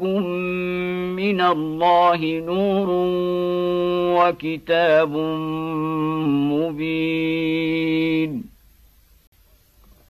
جاءكم من الله نور وكتاب مبين.